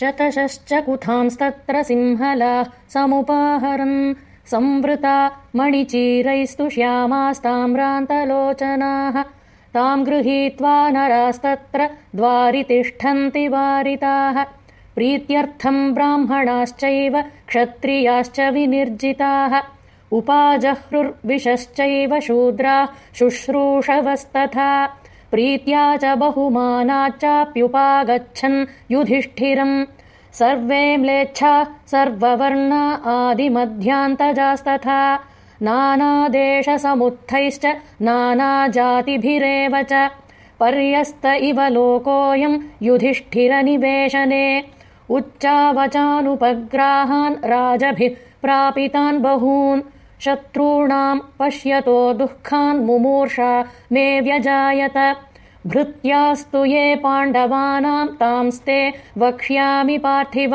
शतशश्च कुथांस्तत्र सिंहलाः समुपाहरन्। संवृता मणिचीरैस्तु श्यामास्ताम्रान्तलोचनाः। ताम् गृहीत्वा नरास्तत्र द्वारि तिष्ठन्ति वारिताः। प्रीत्यर्थम् ब्राह्मणाश्चैव क्षत्रियाश्च विनिर्जिताः। उपाजह्रुर्विशश्चैव शूद्राः शुश्रूषवस्तथा प्रीत्या च बहुमानाच्चाप्युपागच्छन् युधिष्ठिरम्। सर्वे म्लेच्छा सर्ववर्णा आदिमध्यान्तजास्तथा। नानादेशसमुत्थैश्च नानाजातिभिरेव च। पर्यस्त इव लोकोऽयम् युधिष्ठिरनिवेशने। उच्चावचानुपग्राहान् राजभिः प्रापितान् बहून् शत्रूणाम् पश्यतो दुःखान् मुमूर्षा मे व्यजायत। भृत्यास्तु ये पाण्डवानाम् तांस्ते वक्ष्यामि पार्थिव